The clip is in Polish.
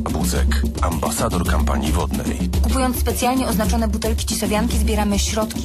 Buzek, ambasador kampanii wodnej. Kupując specjalnie oznaczone butelki cisowianki zbieramy środki